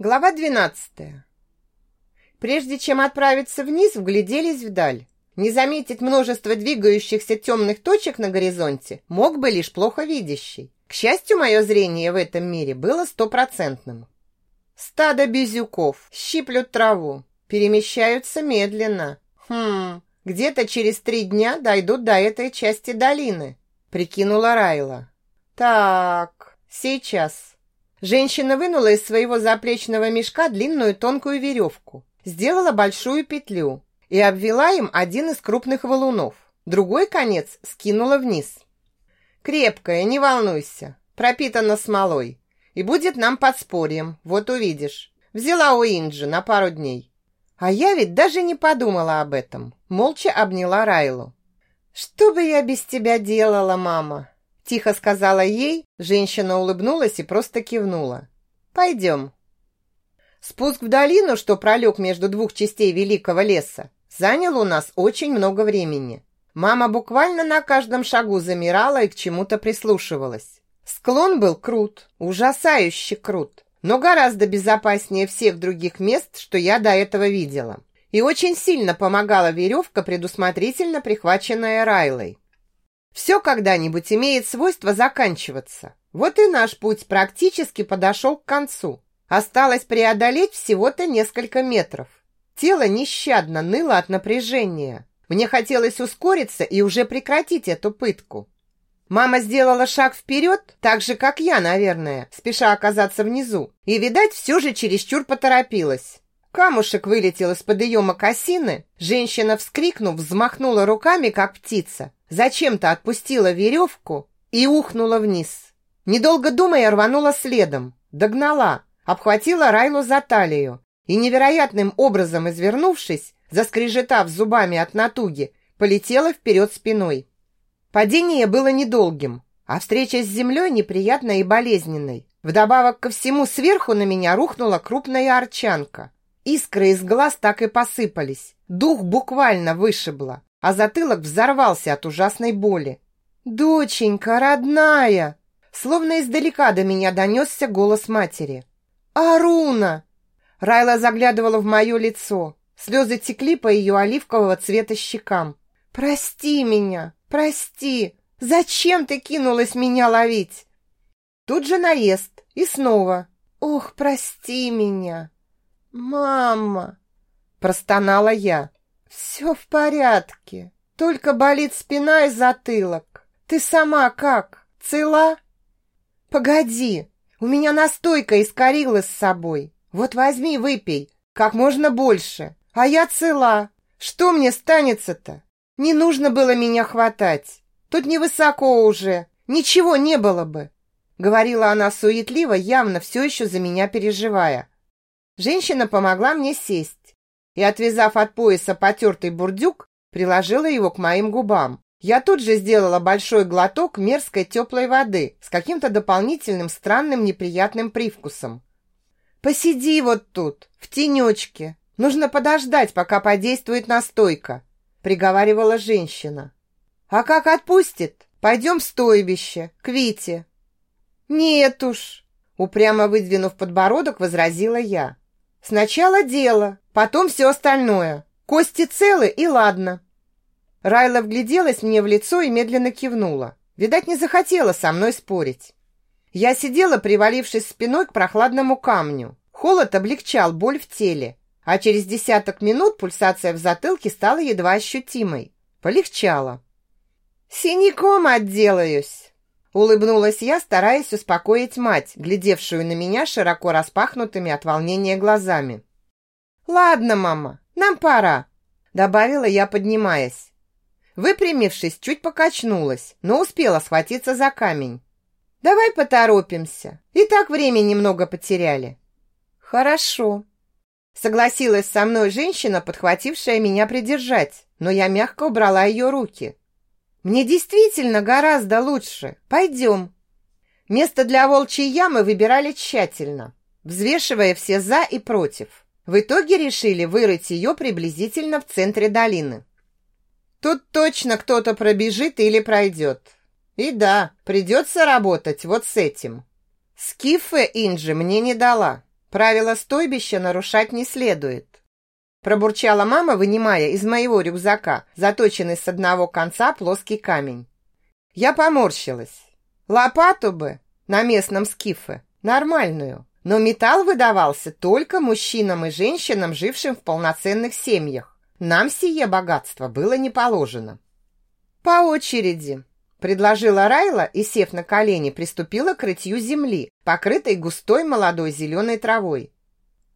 Глава 12. Прежде чем отправиться вниз, вгляделись вдаль. Не заметить множество двигающихся темных точек на горизонте мог бы лишь плохо видящий. К счастью, мое зрение в этом мире было стопроцентным. Стадо безюков щиплют траву, перемещаются медленно. Хм, где-то через три дня дойдут до этой части долины, прикинула Райла. Так, сейчас. Женщина вынула из своего заплечного мешка длинную тонкую веревку, сделала большую петлю и обвела им один из крупных валунов. Другой конец скинула вниз. «Крепкая, не волнуйся, пропитана смолой. И будет нам подспорьем, вот увидишь. Взяла у Инджи на пару дней». А я ведь даже не подумала об этом. Молча обняла Райлу. «Что бы я без тебя делала, мама?» Тихо сказала ей, женщина улыбнулась и просто кивнула. «Пойдем». Спуск в долину, что пролег между двух частей великого леса, занял у нас очень много времени. Мама буквально на каждом шагу замирала и к чему-то прислушивалась. Склон был крут, ужасающе крут, но гораздо безопаснее всех других мест, что я до этого видела. И очень сильно помогала веревка, предусмотрительно прихваченная Райлой. Все когда-нибудь имеет свойство заканчиваться. Вот и наш путь практически подошел к концу. Осталось преодолеть всего-то несколько метров. Тело нещадно ныло от напряжения. Мне хотелось ускориться и уже прекратить эту пытку. Мама сделала шаг вперед, так же, как я, наверное, спеша оказаться внизу. И, видать, все же чересчур поторопилась. Камушек вылетел из-под ее мокасины. Женщина, вскрикнув, взмахнула руками, как птица, зачем-то отпустила веревку и ухнула вниз. Недолго думая, рванула следом, догнала, обхватила Райлу за талию и, невероятным образом извернувшись, заскрежетав зубами от натуги, полетела вперед спиной. Падение было недолгим, а встреча с землей неприятной и болезненной. Вдобавок ко всему сверху на меня рухнула крупная арчанка. Искры из глаз так и посыпались. Дух буквально вышибло а затылок взорвался от ужасной боли. «Доченька, родная!» Словно издалека до меня донесся голос матери. «Аруна!» Райла заглядывала в мое лицо. Слезы текли по ее оливкового цвета щекам. «Прости меня! Прости! Зачем ты кинулась меня ловить?» Тут же наезд. И снова. «Ох, прости меня!» «Мама!» Простонала я. «Все в порядке. Только болит спина и затылок. Ты сама как? Цела?» «Погоди, у меня настойка из кориллы с собой. Вот возьми, выпей, как можно больше. А я цела. Что мне станется-то? Не нужно было меня хватать. Тут невысоко уже. Ничего не было бы». Говорила она суетливо, явно все еще за меня переживая. Женщина помогла мне сесть и, отвязав от пояса потертый бурдюк, приложила его к моим губам. Я тут же сделала большой глоток мерзкой теплой воды с каким-то дополнительным странным неприятным привкусом. «Посиди вот тут, в тенечке. Нужно подождать, пока подействует настойка», — приговаривала женщина. «А как отпустит? Пойдем в стойбище, к Вите». «Нет уж», — упрямо выдвинув подбородок, возразила я. «Сначала дело, Потом все остальное. Кости целы и ладно. Райла вгляделась мне в лицо и медленно кивнула. Видать, не захотела со мной спорить. Я сидела, привалившись спиной к прохладному камню. Холод облегчал боль в теле, а через десяток минут пульсация в затылке стала едва ощутимой. Полегчало. «Синяком отделаюсь!» Улыбнулась я, стараясь успокоить мать, глядевшую на меня широко распахнутыми от волнения глазами. «Ладно, мама, нам пора», — добавила я, поднимаясь. Выпрямившись, чуть покачнулась, но успела схватиться за камень. «Давай поторопимся, и так время немного потеряли». «Хорошо», — согласилась со мной женщина, подхватившая меня придержать, но я мягко убрала ее руки. «Мне действительно гораздо лучше. Пойдем». Место для волчьей ямы выбирали тщательно, взвешивая все «за» и «против». В итоге решили вырыть ее приблизительно в центре долины. Тут точно кто-то пробежит или пройдет. И да, придется работать вот с этим. Скифе Инджи мне не дала. Правила стойбища нарушать не следует. Пробурчала мама, вынимая из моего рюкзака заточенный с одного конца плоский камень. Я поморщилась. Лопату бы на местном скифе, нормальную. Но металл выдавался только мужчинам и женщинам, жившим в полноценных семьях. Нам сие богатство было не положено. По очереди, предложила Райла и, сев на колени, приступила к рытью земли, покрытой густой молодой зеленой травой.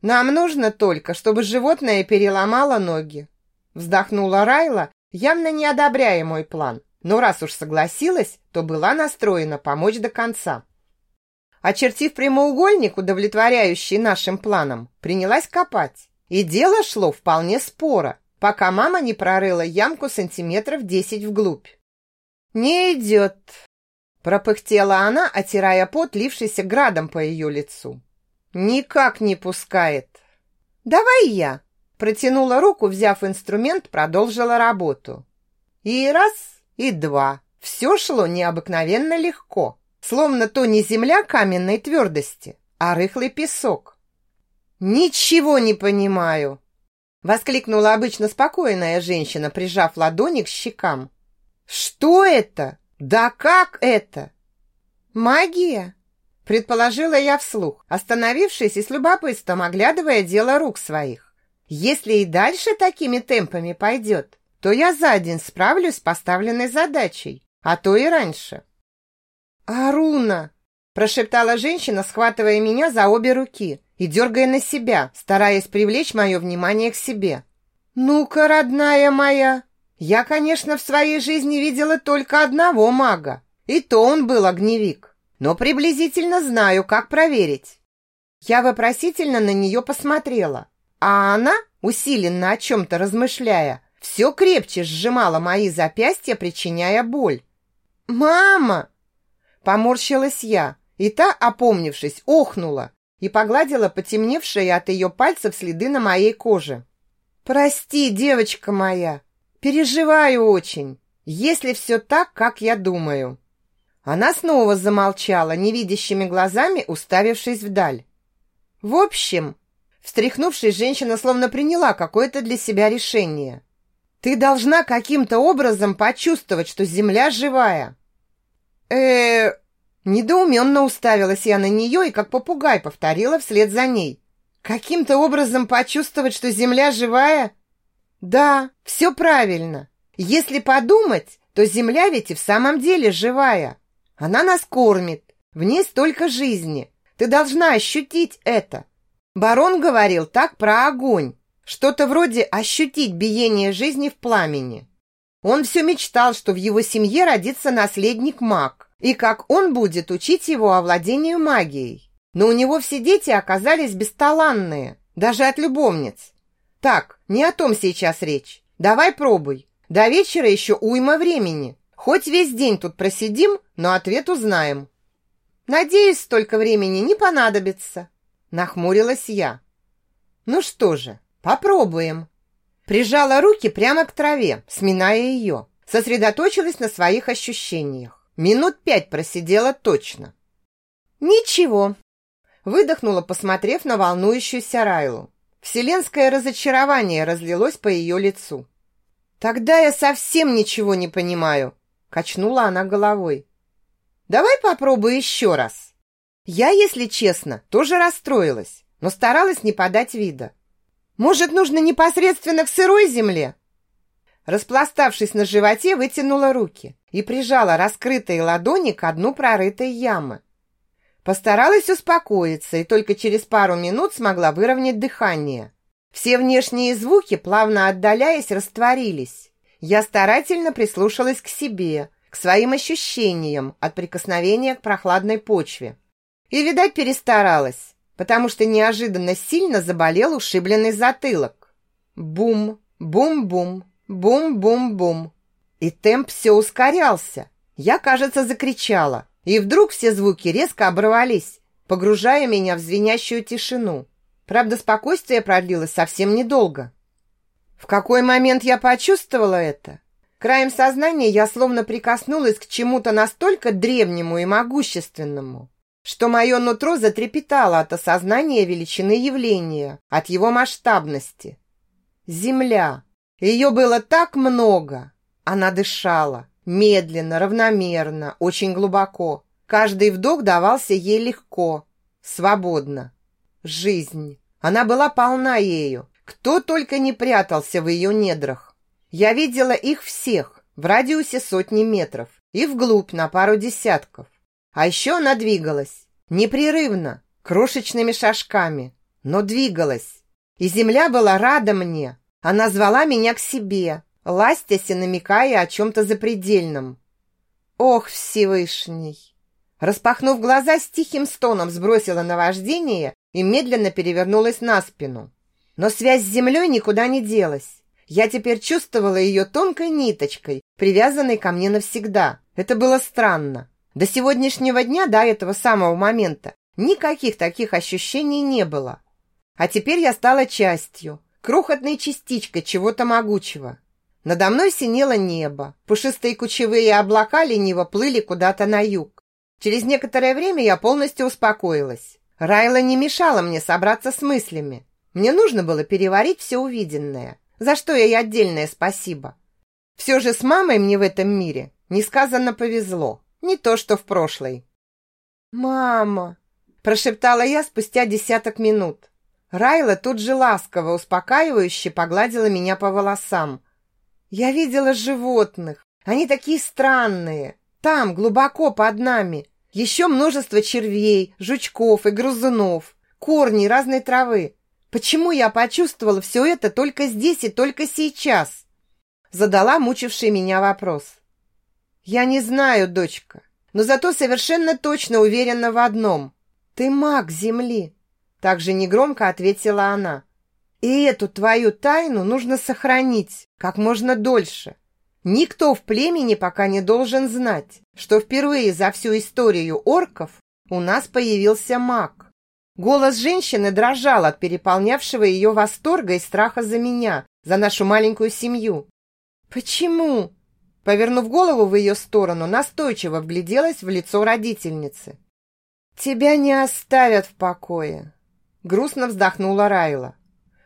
Нам нужно только, чтобы животное переломало ноги. Вздохнула Райла, явно не одобряя мой план, но раз уж согласилась, то была настроена помочь до конца. Очертив прямоугольник, удовлетворяющий нашим планам, принялась копать. И дело шло вполне споро, пока мама не прорыла ямку сантиметров десять вглубь. «Не идет», – пропыхтела она, отирая пот, лившийся градом по ее лицу. «Никак не пускает». «Давай я», – протянула руку, взяв инструмент, продолжила работу. И раз, и два. Все шло необыкновенно легко, словно то не земля каменной твердости, а рыхлый песок. «Ничего не понимаю!» Воскликнула обычно спокойная женщина, прижав ладони к щекам. «Что это? Да как это?» «Магия?» Предположила я вслух, остановившись и с любопытством оглядывая дело рук своих. «Если и дальше такими темпами пойдет, то я за день справлюсь с поставленной задачей, а то и раньше». «Аруна!» – прошептала женщина, схватывая меня за обе руки и дергая на себя, стараясь привлечь мое внимание к себе. «Ну-ка, родная моя! Я, конечно, в своей жизни видела только одного мага, и то он был огневик, но приблизительно знаю, как проверить». Я вопросительно на нее посмотрела, а она, усиленно о чем-то размышляя, все крепче сжимала мои запястья, причиняя боль. «Мама!» Поморщилась я, и та, опомнившись, охнула и погладила потемневшие от ее пальцев следы на моей коже. «Прости, девочка моя, переживаю очень, если все так, как я думаю». Она снова замолчала, невидящими глазами уставившись вдаль. «В общем...» Встряхнувшись, женщина словно приняла какое-то для себя решение. «Ты должна каким-то образом почувствовать, что земля живая э Недоуменно уставилась я на нее и как попугай повторила вслед за ней. Каким-то образом почувствовать, что земля живая? Да, все правильно. Если подумать, то земля ведь и в самом деле живая. Она нас кормит, в ней столько жизни. Ты должна ощутить это. Барон говорил так про огонь. Что-то вроде ощутить биение жизни в пламени. Он все мечтал, что в его семье родится наследник маг и как он будет учить его овладению магией. Но у него все дети оказались бесталанные, даже от любовниц. Так, не о том сейчас речь. Давай пробуй. До вечера еще уйма времени. Хоть весь день тут просидим, но ответ узнаем. Надеюсь, столько времени не понадобится. Нахмурилась я. Ну что же, попробуем. Прижала руки прямо к траве, сминая ее. Сосредоточилась на своих ощущениях. Минут пять просидела точно. Ничего. Выдохнула, посмотрев на волнующуюся Райлу. Вселенское разочарование разлилось по ее лицу. Тогда я совсем ничего не понимаю, качнула она головой. Давай попробуй еще раз. Я, если честно, тоже расстроилась, но старалась не подать вида. Может, нужно непосредственно к сырой земле? Распластавшись на животе, вытянула руки и прижала раскрытые ладони к дну прорытой ямы. Постаралась успокоиться и только через пару минут смогла выровнять дыхание. Все внешние звуки, плавно отдаляясь, растворились. Я старательно прислушалась к себе, к своим ощущениям от прикосновения к прохладной почве. И, видать, перестаралась, потому что неожиданно сильно заболел ушибленный затылок. Бум, бум-бум, Бум-бум-бум. И темп все ускорялся. Я, кажется, закричала. И вдруг все звуки резко оборвались, погружая меня в звенящую тишину. Правда, спокойствие продлилось совсем недолго. В какой момент я почувствовала это? Краем сознания я словно прикоснулась к чему-то настолько древнему и могущественному, что мое нутро затрепетало от осознания величины явления, от его масштабности. Земля. Ее было так много. Она дышала, медленно, равномерно, очень глубоко. Каждый вдох давался ей легко, свободно. Жизнь. Она была полна ею. Кто только не прятался в ее недрах. Я видела их всех в радиусе сотни метров и вглубь на пару десятков. А еще она двигалась. Непрерывно, крошечными шажками, но двигалась. И земля была рада мне. Она звала меня к себе, ластясь и намекая о чем-то запредельном. Ох, Всевышний! Распахнув глаза, с тихим стоном сбросила наваждение и медленно перевернулась на спину. Но связь с землей никуда не делась. Я теперь чувствовала ее тонкой ниточкой, привязанной ко мне навсегда. Это было странно. До сегодняшнего дня, до этого самого момента, никаких таких ощущений не было. А теперь я стала частью, крохотной частичкой чего-то могучего. Надо мной синело небо, пушистые кучевые облака лениво плыли куда-то на юг. Через некоторое время я полностью успокоилась. Райла не мешала мне собраться с мыслями. Мне нужно было переварить все увиденное, за что ей отдельное спасибо. Все же с мамой мне в этом мире несказанно повезло, не то что в прошлой. «Мама!» – прошептала я спустя десяток минут. Райла тут же ласково, успокаивающе погладила меня по волосам. Я видела животных. Они такие странные. Там, глубоко под нами. Еще множество червей, жучков и грызунов. Корни разной травы. Почему я почувствовала все это только здесь и только сейчас? Задала мучивший меня вопрос. Я не знаю, дочка, но зато совершенно точно уверена в одном. Ты маг Земли. Также негромко ответила она. И эту твою тайну нужно сохранить как можно дольше. Никто в племени пока не должен знать, что впервые за всю историю орков у нас появился маг. Голос женщины дрожал от переполнявшего ее восторга и страха за меня, за нашу маленькую семью. «Почему?» Повернув голову в ее сторону, настойчиво вгляделась в лицо родительницы. «Тебя не оставят в покое. Грустно вздохнула Райла.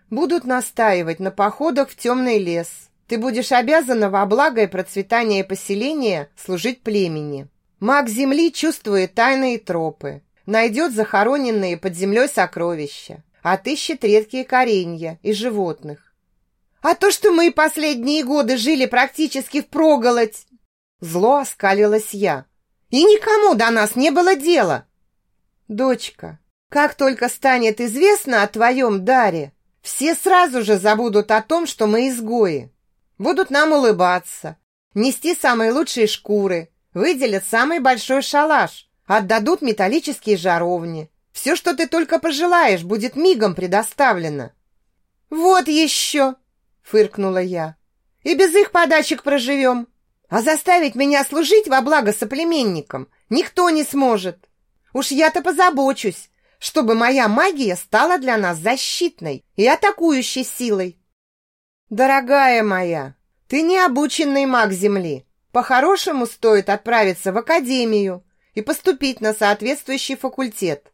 Будут настаивать на походах в темный лес. Ты будешь обязана во благо и процветание поселения служить племени. Маг земли чувствует тайные тропы, найдет захороненные под землей сокровища, отыщет редкие коренья и животных. А то, что мы последние годы жили практически впроголодь, зло оскалилась я. И никому до нас не было дела. Дочка, как только станет известно о твоем даре, все сразу же забудут о том, что мы изгои. Будут нам улыбаться, нести самые лучшие шкуры, выделят самый большой шалаш, отдадут металлические жаровни. Все, что ты только пожелаешь, будет мигом предоставлено. Вот еще, фыркнула я. И без их подачек проживем. А заставить меня служить во благо соплеменникам никто не сможет. Уж я-то позабочусь, чтобы моя магия стала для нас защитной и атакующей силой. Дорогая моя, ты не обученный маг Земли. По-хорошему стоит отправиться в академию и поступить на соответствующий факультет.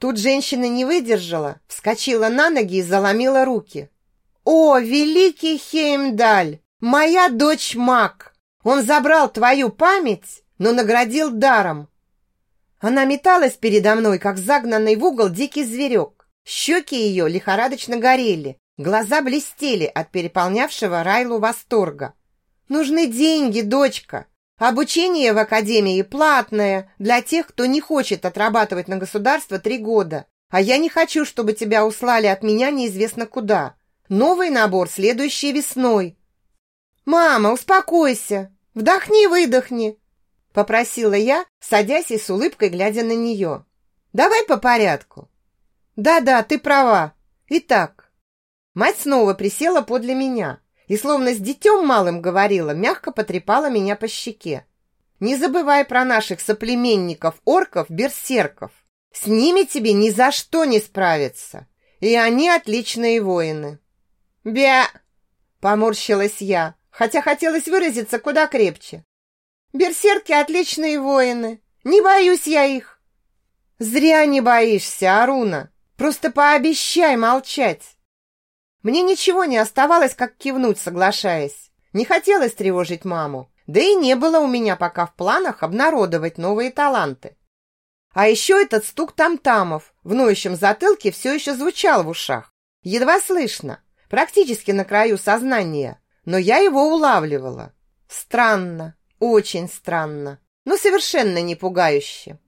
Тут женщина не выдержала, вскочила на ноги и заломила руки. «О, великий Хеймдаль! Моя дочь маг! Он забрал твою память, но наградил даром. Она металась передо мной, как загнанный в угол дикий зверек. Щеки ее лихорадочно горели, глаза блестели от переполнявшего Райлу восторга. «Нужны деньги, дочка. Обучение в академии платное для тех, кто не хочет отрабатывать на государство три года. А я не хочу, чтобы тебя услали от меня неизвестно куда. Новый набор следующей весной». «Мама, успокойся. Вдохни-выдохни. Попросила я, садясь и с улыбкой глядя на нее. Давай по порядку. Да-да, ты права. Итак, мать снова присела подле меня и, словно с детем малым говорила, мягко потрепала меня по щеке. Не забывай про наших соплеменников, орков, берсерков. С ними тебе ни за что не справиться. И они отличные воины. Бя! Поморщилась я, хотя хотелось выразиться куда крепче. Берсерки отличные воины. Не боюсь я их. Зря не боишься, Аруна. Просто пообещай молчать. Мне ничего не оставалось, как кивнуть, соглашаясь. Не хотелось тревожить маму. Да и не было у меня пока в планах обнародовать новые таланты. А еще этот стук там-тамов в ноющем затылке все еще звучал в ушах. Едва слышно, практически на краю сознания, но я его улавливала. Странно, очень странно, но совершенно не пугающе.